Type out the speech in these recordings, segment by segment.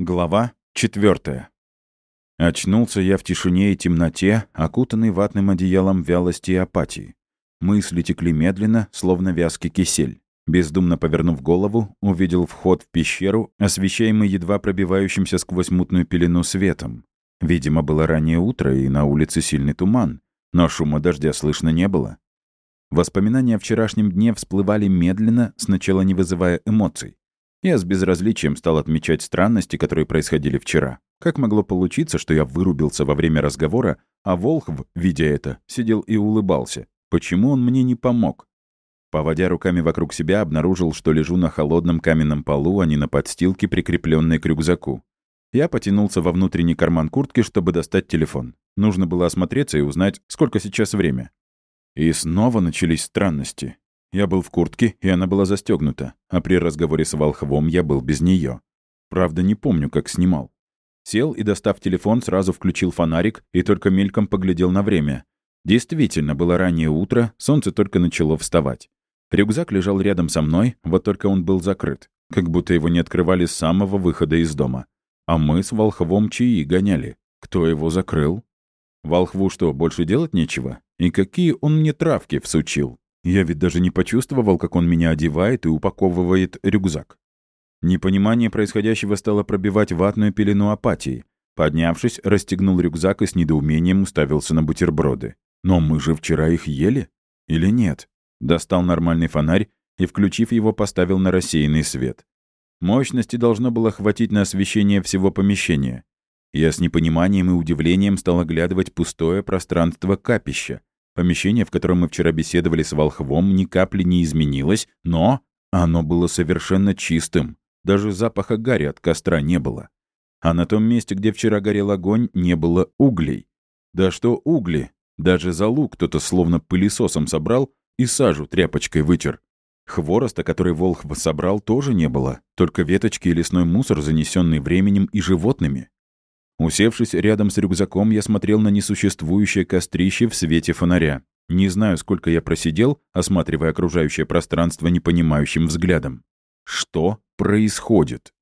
Глава 4. Очнулся я в тишине и темноте, окутанный ватным одеялом вялости и апатии. Мысли текли медленно, словно вязкий кисель. Бездумно повернув голову, увидел вход в пещеру, освещаемый едва пробивающимся сквозь мутную пелену светом. Видимо, было раннее утро, и на улице сильный туман, но шума дождя слышно не было. Воспоминания о вчерашнем дне всплывали медленно, сначала не вызывая эмоций. Я с безразличием стал отмечать странности, которые происходили вчера. Как могло получиться, что я вырубился во время разговора, а Волхв, видя это, сидел и улыбался? Почему он мне не помог? Поводя руками вокруг себя, обнаружил, что лежу на холодном каменном полу, а не на подстилке, прикрепленной к рюкзаку. Я потянулся во внутренний карман куртки, чтобы достать телефон. Нужно было осмотреться и узнать, сколько сейчас время. И снова начались странности. Я был в куртке, и она была застегнута, а при разговоре с Волхвом я был без нее. Правда, не помню, как снимал. Сел и, достав телефон, сразу включил фонарик и только мельком поглядел на время. Действительно, было раннее утро, солнце только начало вставать. Рюкзак лежал рядом со мной, вот только он был закрыт, как будто его не открывали с самого выхода из дома. А мы с Волхвом чаи гоняли. Кто его закрыл? Волхву что, больше делать нечего? И какие он мне травки всучил? Я ведь даже не почувствовал, как он меня одевает и упаковывает рюкзак. Непонимание происходящего стало пробивать ватную пелену апатии. Поднявшись, расстегнул рюкзак и с недоумением уставился на бутерброды. Но мы же вчера их ели? Или нет? Достал нормальный фонарь и, включив его, поставил на рассеянный свет. Мощности должно было хватить на освещение всего помещения. Я с непониманием и удивлением стал оглядывать пустое пространство капища, Помещение, в котором мы вчера беседовали с Волхвом, ни капли не изменилось, но оно было совершенно чистым. Даже запаха гари от костра не было. А на том месте, где вчера горел огонь, не было углей. Да что угли? Даже залу кто-то словно пылесосом собрал и сажу тряпочкой вытер. Хвороста, который Волхв собрал, тоже не было, только веточки и лесной мусор, занесенный временем и животными. Усевшись рядом с рюкзаком, я смотрел на несуществующее кострище в свете фонаря. Не знаю, сколько я просидел, осматривая окружающее пространство непонимающим взглядом. Что происходит?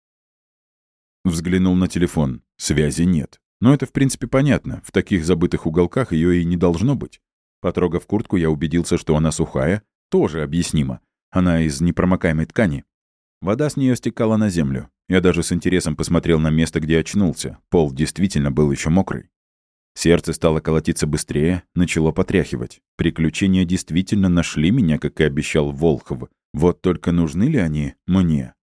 Взглянул на телефон. Связи нет. Но это, в принципе, понятно. В таких забытых уголках ее и не должно быть. Потрогав куртку, я убедился, что она сухая. Тоже объяснимо. Она из непромокаемой ткани. Вода с нее стекала на землю. Я даже с интересом посмотрел на место, где очнулся. Пол действительно был еще мокрый. Сердце стало колотиться быстрее, начало потряхивать. Приключения действительно нашли меня, как и обещал Волхов. Вот только нужны ли они мне?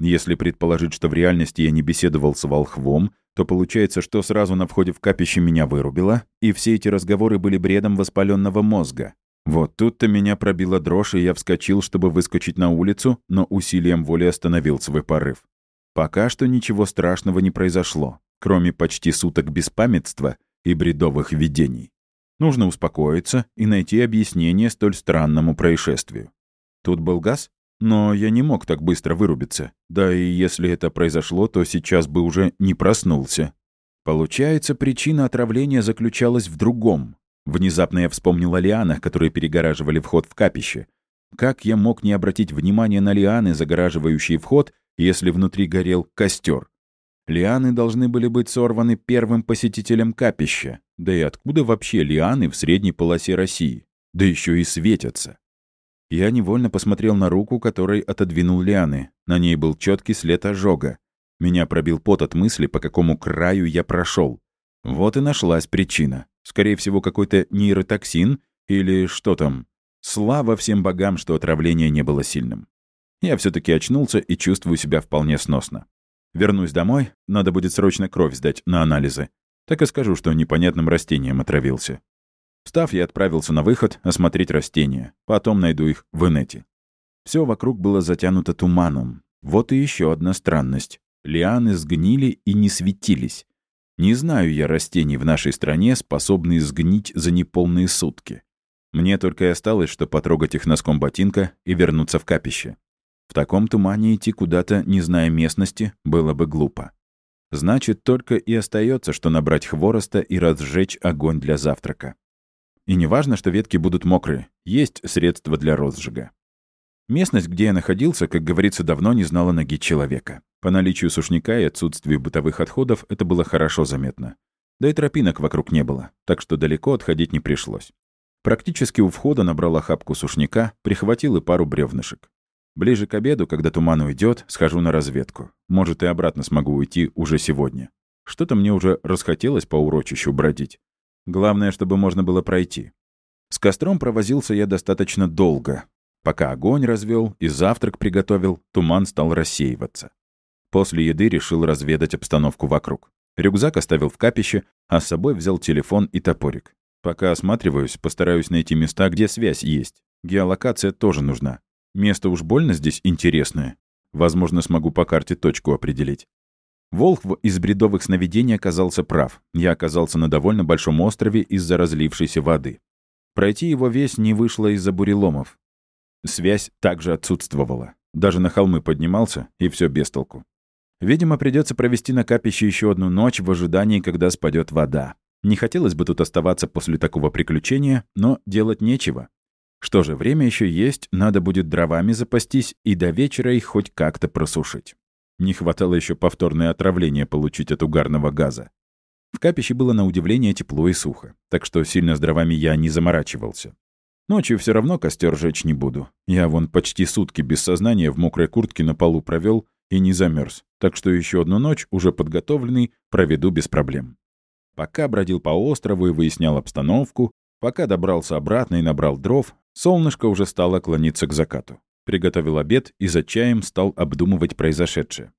Если предположить, что в реальности я не беседовал с Волхвом, то получается, что сразу на входе в капище меня вырубило, и все эти разговоры были бредом воспаленного мозга. Вот тут-то меня пробила дрожь, и я вскочил, чтобы выскочить на улицу, но усилием воли остановил свой порыв. Пока что ничего страшного не произошло, кроме почти суток беспамятства и бредовых видений. Нужно успокоиться и найти объяснение столь странному происшествию. Тут был газ, но я не мог так быстро вырубиться. Да и если это произошло, то сейчас бы уже не проснулся. Получается, причина отравления заключалась в другом. Внезапно я вспомнил о лианах, которые перегораживали вход в капище. Как я мог не обратить внимания на лианы, загораживающие вход, если внутри горел костер. Лианы должны были быть сорваны первым посетителем капища. Да и откуда вообще лианы в средней полосе России? Да еще и светятся. Я невольно посмотрел на руку, которой отодвинул лианы. На ней был четкий след ожога. Меня пробил пот от мысли, по какому краю я прошел. Вот и нашлась причина. Скорее всего, какой-то нейротоксин или что там. Слава всем богам, что отравление не было сильным. Я все таки очнулся и чувствую себя вполне сносно. Вернусь домой, надо будет срочно кровь сдать на анализы. Так и скажу, что непонятным растением отравился. Встав, я отправился на выход осмотреть растения. Потом найду их в инете. Все вокруг было затянуто туманом. Вот и еще одна странность. Лианы сгнили и не светились. Не знаю я растений в нашей стране, способные сгнить за неполные сутки. Мне только и осталось, что потрогать их носком ботинка и вернуться в капище. В таком тумане идти куда-то, не зная местности, было бы глупо. Значит, только и остается, что набрать хвороста и разжечь огонь для завтрака. И не важно, что ветки будут мокрые, есть средства для розжига. Местность, где я находился, как говорится, давно не знала ноги человека. По наличию сушняка и отсутствию бытовых отходов это было хорошо заметно. Да и тропинок вокруг не было, так что далеко отходить не пришлось. Практически у входа набрал охапку сушняка, прихватил и пару бревнышек. Ближе к обеду, когда туман уйдет, схожу на разведку. Может, и обратно смогу уйти уже сегодня. Что-то мне уже расхотелось по урочищу бродить. Главное, чтобы можно было пройти. С костром провозился я достаточно долго. Пока огонь развел и завтрак приготовил, туман стал рассеиваться. После еды решил разведать обстановку вокруг. Рюкзак оставил в капище, а с собой взял телефон и топорик. Пока осматриваюсь, постараюсь найти места, где связь есть. Геолокация тоже нужна. Место уж больно здесь интересное. Возможно, смогу по карте точку определить. Волхв из бредовых сновидений оказался прав. Я оказался на довольно большом острове из-за разлившейся воды. Пройти его весь не вышло из-за буреломов. Связь также отсутствовала. Даже на холмы поднимался, и все без толку. Видимо, придется провести на капище еще одну ночь в ожидании, когда спадет вода. Не хотелось бы тут оставаться после такого приключения, но делать нечего. Что же, время еще есть, надо будет дровами запастись и до вечера их хоть как-то просушить. Не хватало еще повторное отравление получить от угарного газа. В капище было на удивление тепло и сухо, так что сильно с дровами я не заморачивался. Ночью все равно костер жечь не буду. Я вон почти сутки без сознания в мокрой куртке на полу провел и не замерз, так что еще одну ночь, уже подготовленный, проведу без проблем. Пока бродил по острову и выяснял обстановку, пока добрался обратно и набрал дров, Солнышко уже стало клониться к закату. Приготовил обед и за чаем стал обдумывать произошедшее.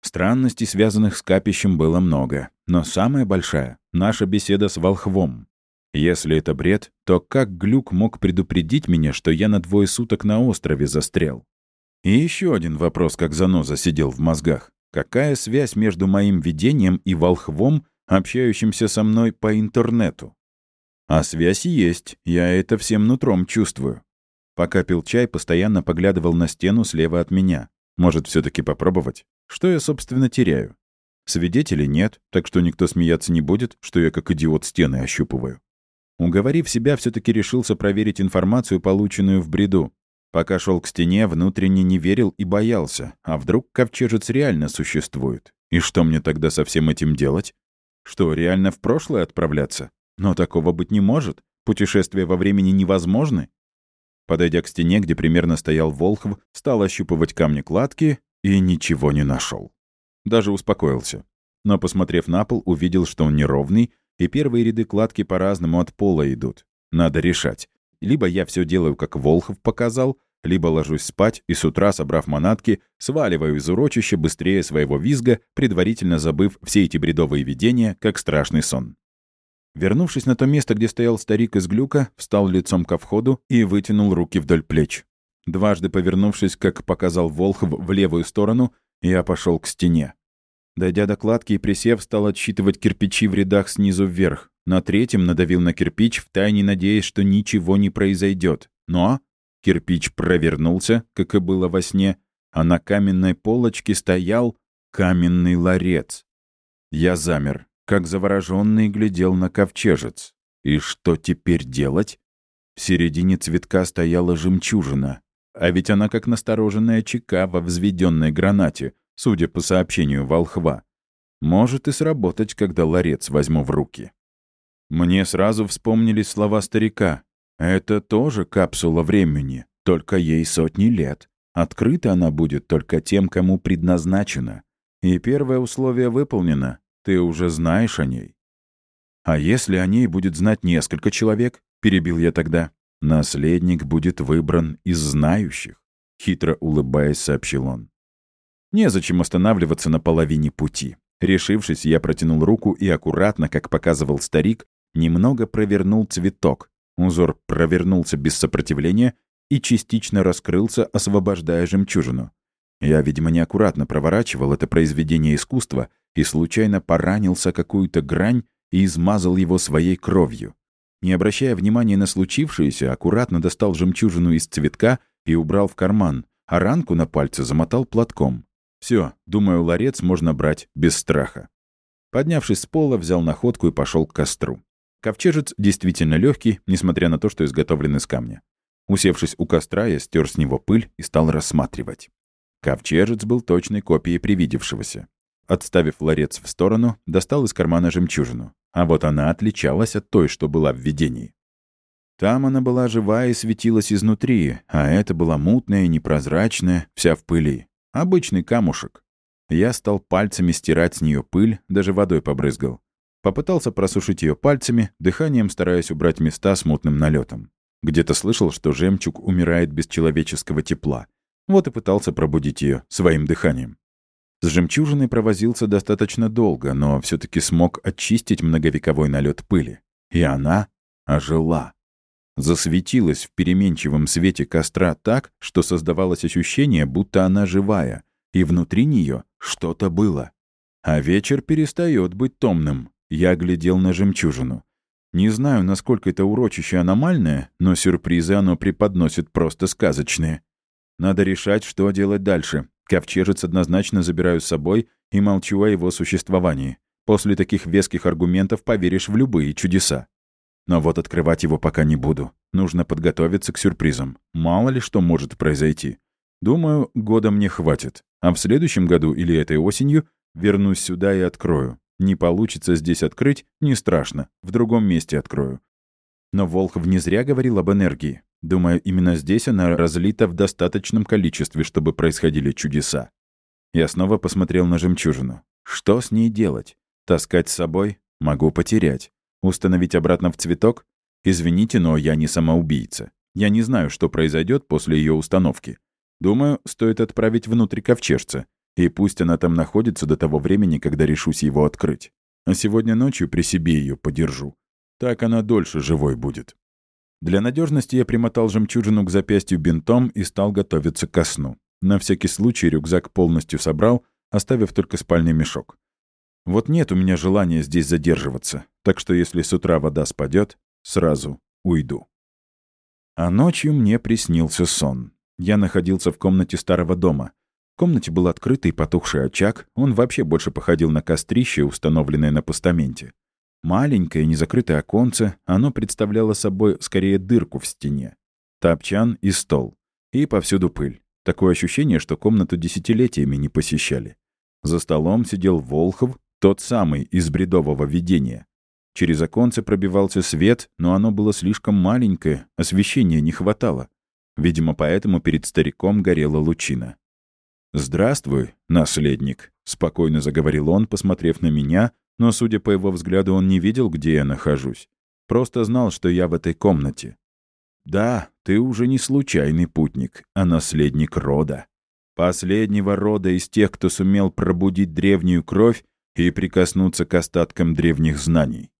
Странностей, связанных с капищем, было много, но самая большая — наша беседа с волхвом. Если это бред, то как Глюк мог предупредить меня, что я на двое суток на острове застрял? И еще один вопрос, как заноза сидел в мозгах. Какая связь между моим видением и волхвом, общающимся со мной по интернету? А связь есть, я это всем нутром чувствую. Пока пил чай, постоянно поглядывал на стену слева от меня. Может, все таки попробовать? Что я, собственно, теряю? Свидетелей нет, так что никто смеяться не будет, что я как идиот стены ощупываю. Уговорив себя, все таки решился проверить информацию, полученную в бреду. Пока шел к стене, внутренне не верил и боялся. А вдруг ковчежец реально существует? И что мне тогда со всем этим делать? Что, реально в прошлое отправляться? Но такого быть не может. Путешествия во времени невозможны. Подойдя к стене, где примерно стоял Волхв, стал ощупывать камни кладки и ничего не нашел. Даже успокоился. Но, посмотрев на пол, увидел, что он неровный, и первые ряды кладки по-разному от пола идут. Надо решать. Либо я все делаю, как Волхов показал, либо ложусь спать и с утра, собрав манатки, сваливаю из урочища быстрее своего визга, предварительно забыв все эти бредовые видения, как страшный сон. Вернувшись на то место, где стоял старик из глюка, встал лицом ко входу и вытянул руки вдоль плеч. Дважды повернувшись, как показал Волхов, в левую сторону, я пошел к стене. Дойдя до кладки и присев, стал отсчитывать кирпичи в рядах снизу вверх. На третьем надавил на кирпич, втайне надеясь, что ничего не произойдет. Но кирпич провернулся, как и было во сне, а на каменной полочке стоял каменный ларец. Я замер как завороженный глядел на ковчежец. И что теперь делать? В середине цветка стояла жемчужина, а ведь она как настороженная чека во взведенной гранате, судя по сообщению волхва. Может и сработать, когда ларец возьму в руки. Мне сразу вспомнились слова старика. Это тоже капсула времени, только ей сотни лет. Открыта она будет только тем, кому предназначена. И первое условие выполнено. Ты уже знаешь о ней. А если о ней будет знать несколько человек, перебил я тогда, наследник будет выбран из знающих, хитро улыбаясь, сообщил он. Незачем останавливаться на половине пути. Решившись, я протянул руку и аккуратно, как показывал старик, немного провернул цветок. Узор провернулся без сопротивления и частично раскрылся, освобождая жемчужину. Я, видимо, неаккуратно проворачивал это произведение искусства и случайно поранился какую-то грань и измазал его своей кровью. Не обращая внимания на случившееся, аккуратно достал жемчужину из цветка и убрал в карман, а ранку на пальце замотал платком. Все, думаю, ларец можно брать без страха. Поднявшись с пола, взял находку и пошел к костру. Ковчежец действительно легкий, несмотря на то, что изготовлен из камня. Усевшись у костра, я стер с него пыль и стал рассматривать. Ковчежец был точной копией привидевшегося. Отставив ларец в сторону, достал из кармана жемчужину. А вот она отличалась от той, что была в видении. Там она была живая и светилась изнутри, а это была мутная и непрозрачная, вся в пыли. Обычный камушек. Я стал пальцами стирать с нее пыль, даже водой побрызгал. Попытался просушить ее пальцами, дыханием стараясь убрать места с мутным налетом. Где-то слышал, что жемчуг умирает без человеческого тепла. Вот и пытался пробудить ее своим дыханием. С жемчужиной провозился достаточно долго, но все таки смог очистить многовековой налет пыли. И она ожила. Засветилась в переменчивом свете костра так, что создавалось ощущение, будто она живая, и внутри нее что-то было. А вечер перестает быть томным. Я глядел на жемчужину. Не знаю, насколько это урочище аномальное, но сюрпризы оно преподносит просто сказочные. Надо решать, что делать дальше. Ковчежец однозначно забираю с собой и молчу о его существовании. После таких веских аргументов поверишь в любые чудеса. Но вот открывать его пока не буду. Нужно подготовиться к сюрпризам. Мало ли что может произойти. Думаю, года мне хватит. А в следующем году или этой осенью вернусь сюда и открою. Не получится здесь открыть, не страшно. В другом месте открою. Но Волхов не зря говорил об энергии. Думаю, именно здесь она разлита в достаточном количестве, чтобы происходили чудеса. Я снова посмотрел на жемчужину. Что с ней делать? Таскать с собой? Могу потерять. Установить обратно в цветок? Извините, но я не самоубийца. Я не знаю, что произойдет после ее установки. Думаю, стоит отправить внутрь ковчежца. И пусть она там находится до того времени, когда решусь его открыть. А сегодня ночью при себе ее подержу. Так она дольше живой будет. Для надежности я примотал жемчужину к запястью бинтом и стал готовиться ко сну. На всякий случай рюкзак полностью собрал, оставив только спальный мешок. Вот нет у меня желания здесь задерживаться, так что если с утра вода спадет, сразу уйду. А ночью мне приснился сон. Я находился в комнате старого дома. В комнате был открытый потухший очаг, он вообще больше походил на кострище, установленное на постаменте. Маленькое, незакрытое оконце, оно представляло собой скорее дырку в стене. Топчан и стол. И повсюду пыль. Такое ощущение, что комнату десятилетиями не посещали. За столом сидел Волхов, тот самый из бредового видения. Через оконце пробивался свет, но оно было слишком маленькое, освещения не хватало. Видимо, поэтому перед стариком горела лучина. «Здравствуй, наследник», — спокойно заговорил он, посмотрев на меня, но, судя по его взгляду, он не видел, где я нахожусь. Просто знал, что я в этой комнате. Да, ты уже не случайный путник, а наследник рода. Последнего рода из тех, кто сумел пробудить древнюю кровь и прикоснуться к остаткам древних знаний.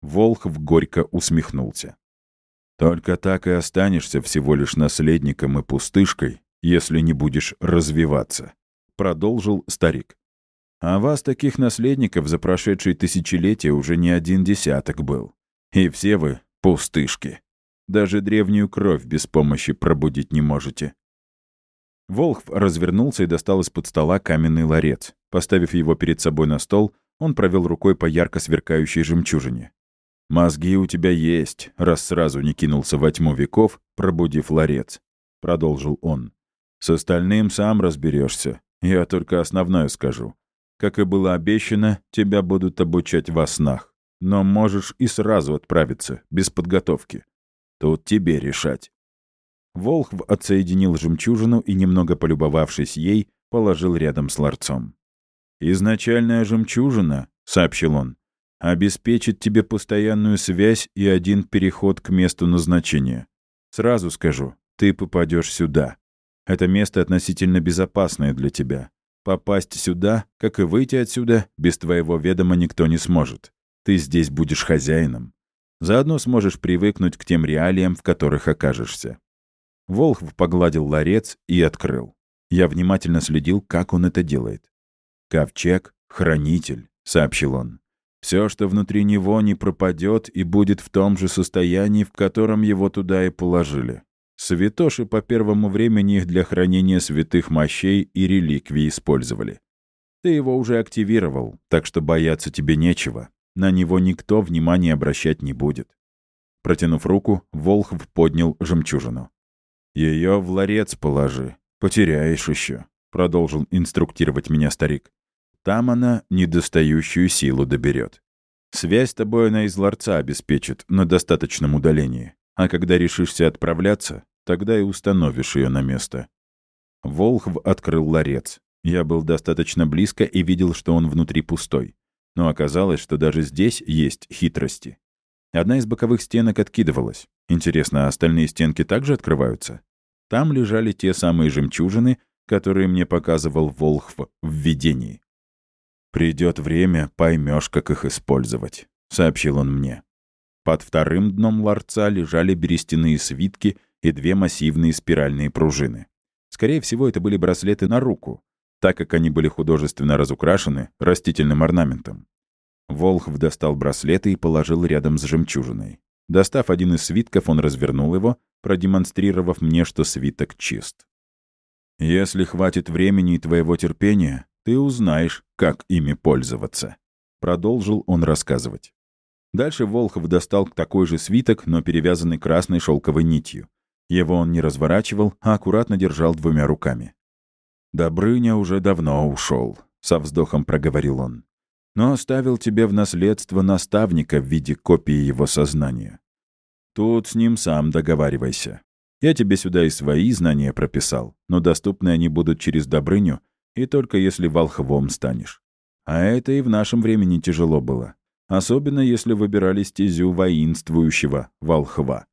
Волхв горько усмехнулся. «Только так и останешься всего лишь наследником и пустышкой, если не будешь развиваться», — продолжил старик. А вас, таких наследников, за прошедшие тысячелетия уже не один десяток был. И все вы — пустышки. Даже древнюю кровь без помощи пробудить не можете. Волхв развернулся и достал из-под стола каменный ларец. Поставив его перед собой на стол, он провел рукой по ярко сверкающей жемчужине. «Мозги у тебя есть, раз сразу не кинулся во тьму веков, пробудив ларец», — продолжил он. «С остальным сам разберешься. Я только основное скажу. Как и было обещано, тебя будут обучать во снах. Но можешь и сразу отправиться, без подготовки. Тут тебе решать». Волхв отсоединил жемчужину и, немного полюбовавшись ей, положил рядом с ларцом. «Изначальная жемчужина», — сообщил он, — «обеспечит тебе постоянную связь и один переход к месту назначения. Сразу скажу, ты попадешь сюда. Это место относительно безопасное для тебя. Попасть сюда, как и выйти отсюда, без твоего ведома никто не сможет. Ты здесь будешь хозяином. Заодно сможешь привыкнуть к тем реалиям, в которых окажешься». Волхв погладил ларец и открыл. Я внимательно следил, как он это делает. «Ковчег — хранитель», — сообщил он. «Все, что внутри него, не пропадет и будет в том же состоянии, в котором его туда и положили. Святоши по первому времени их для хранения святых мощей и реликвий использовали. Ты его уже активировал, так что бояться тебе нечего. На него никто внимания обращать не будет. Протянув руку, Волхв поднял жемчужину. Ее в ларец положи, потеряешь еще, продолжил инструктировать меня старик. Там она недостающую силу доберет. Связь тобой она из ларца обеспечит на достаточном удалении. А когда решишься отправляться, тогда и установишь ее на место. Волхв открыл ларец. Я был достаточно близко и видел, что он внутри пустой. Но оказалось, что даже здесь есть хитрости. Одна из боковых стенок откидывалась. Интересно, а остальные стенки также открываются? Там лежали те самые жемчужины, которые мне показывал Волхв в видении. «Придет время, поймешь, как их использовать», — сообщил он мне. Под вторым дном ларца лежали берестяные свитки и две массивные спиральные пружины. Скорее всего, это были браслеты на руку, так как они были художественно разукрашены растительным орнаментом. Волхв достал браслеты и положил рядом с жемчужиной. Достав один из свитков, он развернул его, продемонстрировав мне, что свиток чист. «Если хватит времени и твоего терпения, ты узнаешь, как ими пользоваться», — продолжил он рассказывать. Дальше Волхов достал такой же свиток, но перевязанный красной шелковой нитью. Его он не разворачивал, а аккуратно держал двумя руками. «Добрыня уже давно ушел, со вздохом проговорил он но оставил тебе в наследство наставника в виде копии его сознания. Тут с ним сам договаривайся. Я тебе сюда и свои знания прописал, но доступны они будут через Добрыню и только если волхвом станешь. А это и в нашем времени тяжело было. Особенно если выбирали стезю воинствующего волхва.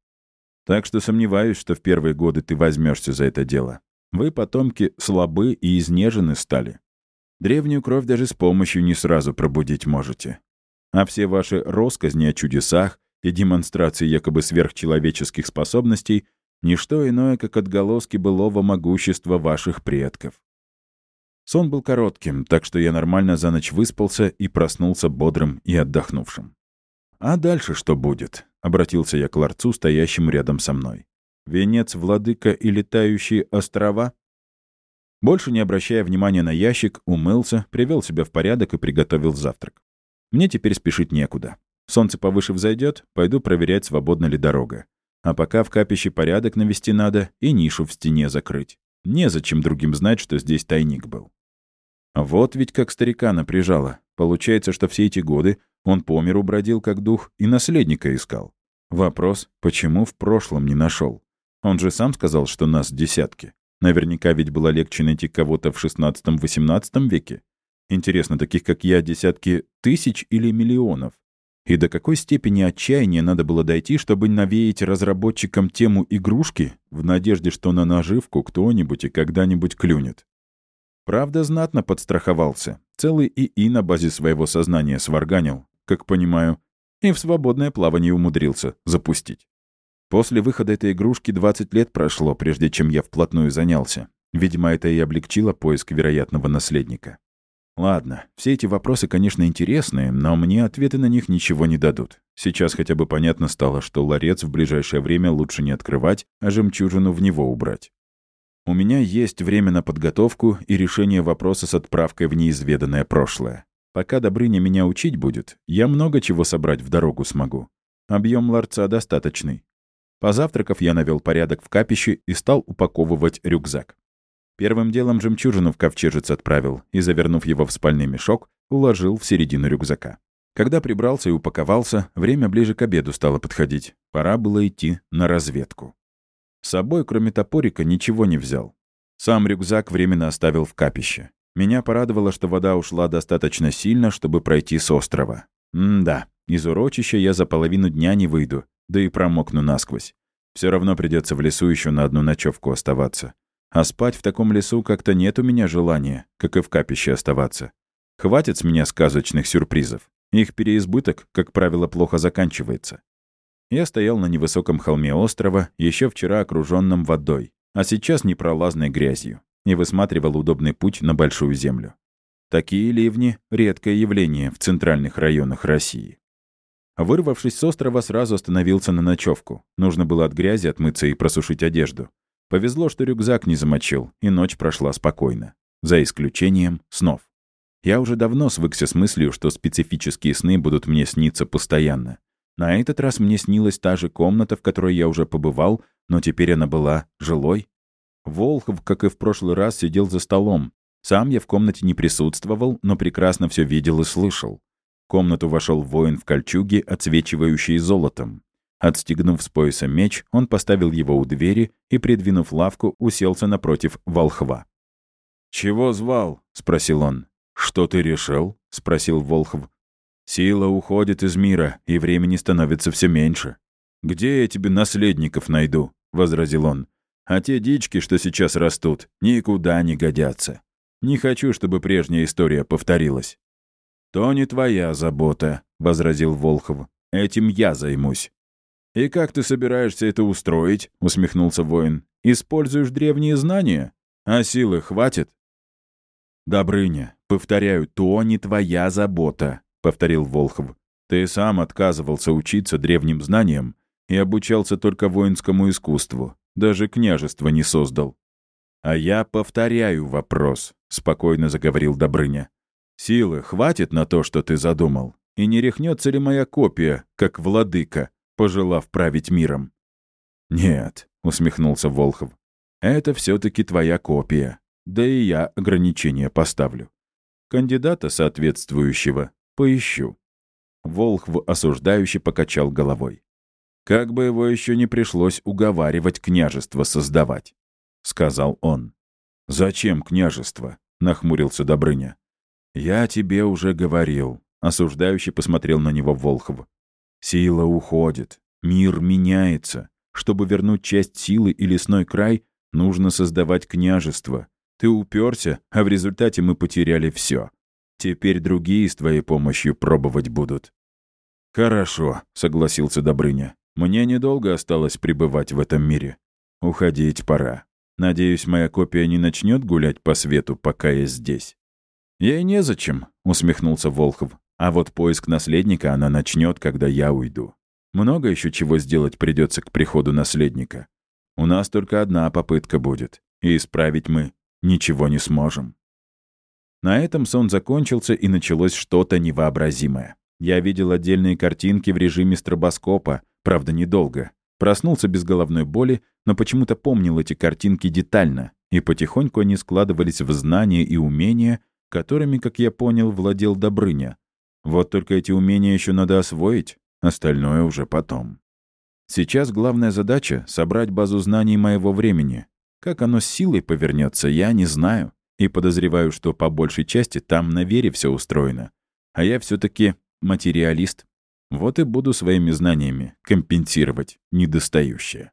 Так что сомневаюсь, что в первые годы ты возьмешься за это дело. Вы, потомки, слабы и изнежены стали. Древнюю кровь даже с помощью не сразу пробудить можете. А все ваши россказни о чудесах и демонстрации якобы сверхчеловеческих способностей — ничто иное, как отголоски былого могущества ваших предков. Сон был коротким, так что я нормально за ночь выспался и проснулся бодрым и отдохнувшим. «А дальше что будет?» — обратился я к ларцу, стоящему рядом со мной. «Венец, владыка и летающие острова?» Больше не обращая внимания на ящик, умылся, привел себя в порядок и приготовил завтрак. Мне теперь спешить некуда. Солнце повыше взойдет, пойду проверять, свободна ли дорога. А пока в капище порядок навести надо и нишу в стене закрыть. Незачем другим знать, что здесь тайник был. Вот ведь как старика напряжало. Получается, что все эти годы он по миру бродил как дух и наследника искал. Вопрос, почему в прошлом не нашел? Он же сам сказал, что нас десятки. Наверняка ведь было легче найти кого-то в XVI-XVIII веке. Интересно, таких как я десятки тысяч или миллионов? И до какой степени отчаяния надо было дойти, чтобы навеять разработчикам тему игрушки в надежде, что на наживку кто-нибудь и когда-нибудь клюнет? Правда, знатно подстраховался. Целый ИИ на базе своего сознания сварганил, как понимаю, и в свободное плавание умудрился запустить. После выхода этой игрушки 20 лет прошло, прежде чем я вплотную занялся. Видимо, это и облегчило поиск вероятного наследника. Ладно, все эти вопросы, конечно, интересные, но мне ответы на них ничего не дадут. Сейчас хотя бы понятно стало, что ларец в ближайшее время лучше не открывать, а жемчужину в него убрать. У меня есть время на подготовку и решение вопроса с отправкой в неизведанное прошлое. Пока Добрыня меня учить будет, я много чего собрать в дорогу смогу. Объем ларца достаточный. Позавтракав, я навел порядок в капище и стал упаковывать рюкзак. Первым делом жемчужину в ковчежец отправил и, завернув его в спальный мешок, уложил в середину рюкзака. Когда прибрался и упаковался, время ближе к обеду стало подходить. Пора было идти на разведку. С собой, кроме топорика, ничего не взял. Сам рюкзак временно оставил в капище. Меня порадовало, что вода ушла достаточно сильно, чтобы пройти с острова. М-да, из урочища я за половину дня не выйду, да и промокну насквозь. Все равно придется в лесу еще на одну ночевку оставаться. А спать в таком лесу как-то нет у меня желания, как и в капище оставаться. Хватит с меня сказочных сюрпризов. Их переизбыток, как правило, плохо заканчивается. Я стоял на невысоком холме острова, еще вчера окруженном водой, а сейчас непролазной грязью, и высматривал удобный путь на Большую Землю. Такие ливни — редкое явление в центральных районах России. Вырвавшись с острова, сразу остановился на ночевку. Нужно было от грязи отмыться и просушить одежду. Повезло, что рюкзак не замочил, и ночь прошла спокойно. За исключением снов. Я уже давно свыкся с мыслью, что специфические сны будут мне сниться постоянно. На этот раз мне снилась та же комната, в которой я уже побывал, но теперь она была жилой. Волхов, как и в прошлый раз, сидел за столом. Сам я в комнате не присутствовал, но прекрасно все видел и слышал. В комнату вошел воин в кольчуге, отсвечивающий золотом. Отстегнув с пояса меч, он поставил его у двери и, придвинув лавку, уселся напротив волхва. «Чего звал?» — спросил он. «Что ты решил?» — спросил Волхв. «Сила уходит из мира, и времени становится все меньше. Где я тебе наследников найду?» — возразил он. «А те дички, что сейчас растут, никуда не годятся. Не хочу, чтобы прежняя история повторилась». «То не твоя забота», — возразил Волхов. «Этим я займусь. «И как ты собираешься это устроить?» — усмехнулся воин. «Используешь древние знания? А силы хватит?» «Добрыня, повторяю, то не твоя забота», — повторил Волхов. «Ты сам отказывался учиться древним знаниям и обучался только воинскому искусству. Даже княжество не создал». «А я повторяю вопрос», — спокойно заговорил Добрыня. «Силы хватит на то, что ты задумал? И не рехнется ли моя копия, как владыка, пожелав править миром. «Нет», — усмехнулся Волхов, — «это все-таки твоя копия. Да и я ограничения поставлю. Кандидата соответствующего поищу». Волхв осуждающе покачал головой. «Как бы его еще не пришлось уговаривать княжество создавать», — сказал он. «Зачем княжество?» — нахмурился Добрыня. «Я тебе уже говорил», — осуждающий посмотрел на него Волхов. Сила уходит, мир меняется. Чтобы вернуть часть силы и лесной край, нужно создавать княжество. Ты уперся, а в результате мы потеряли все. Теперь другие с твоей помощью пробовать будут. «Хорошо», — согласился Добрыня. «Мне недолго осталось пребывать в этом мире. Уходить пора. Надеюсь, моя копия не начнет гулять по свету, пока я здесь». «Ей незачем», — усмехнулся Волхов. А вот поиск наследника она начнет, когда я уйду. Много еще чего сделать придется к приходу наследника. У нас только одна попытка будет, и исправить мы ничего не сможем. На этом сон закончился, и началось что-то невообразимое. Я видел отдельные картинки в режиме стробоскопа, правда, недолго. Проснулся без головной боли, но почему-то помнил эти картинки детально, и потихоньку они складывались в знания и умения, которыми, как я понял, владел Добрыня, вот только эти умения еще надо освоить, остальное уже потом. Сейчас главная задача — собрать базу знаний моего времени. Как оно с силой повернется, я не знаю. И подозреваю, что по большей части там на вере все устроено. А я все таки материалист. Вот и буду своими знаниями компенсировать недостающее.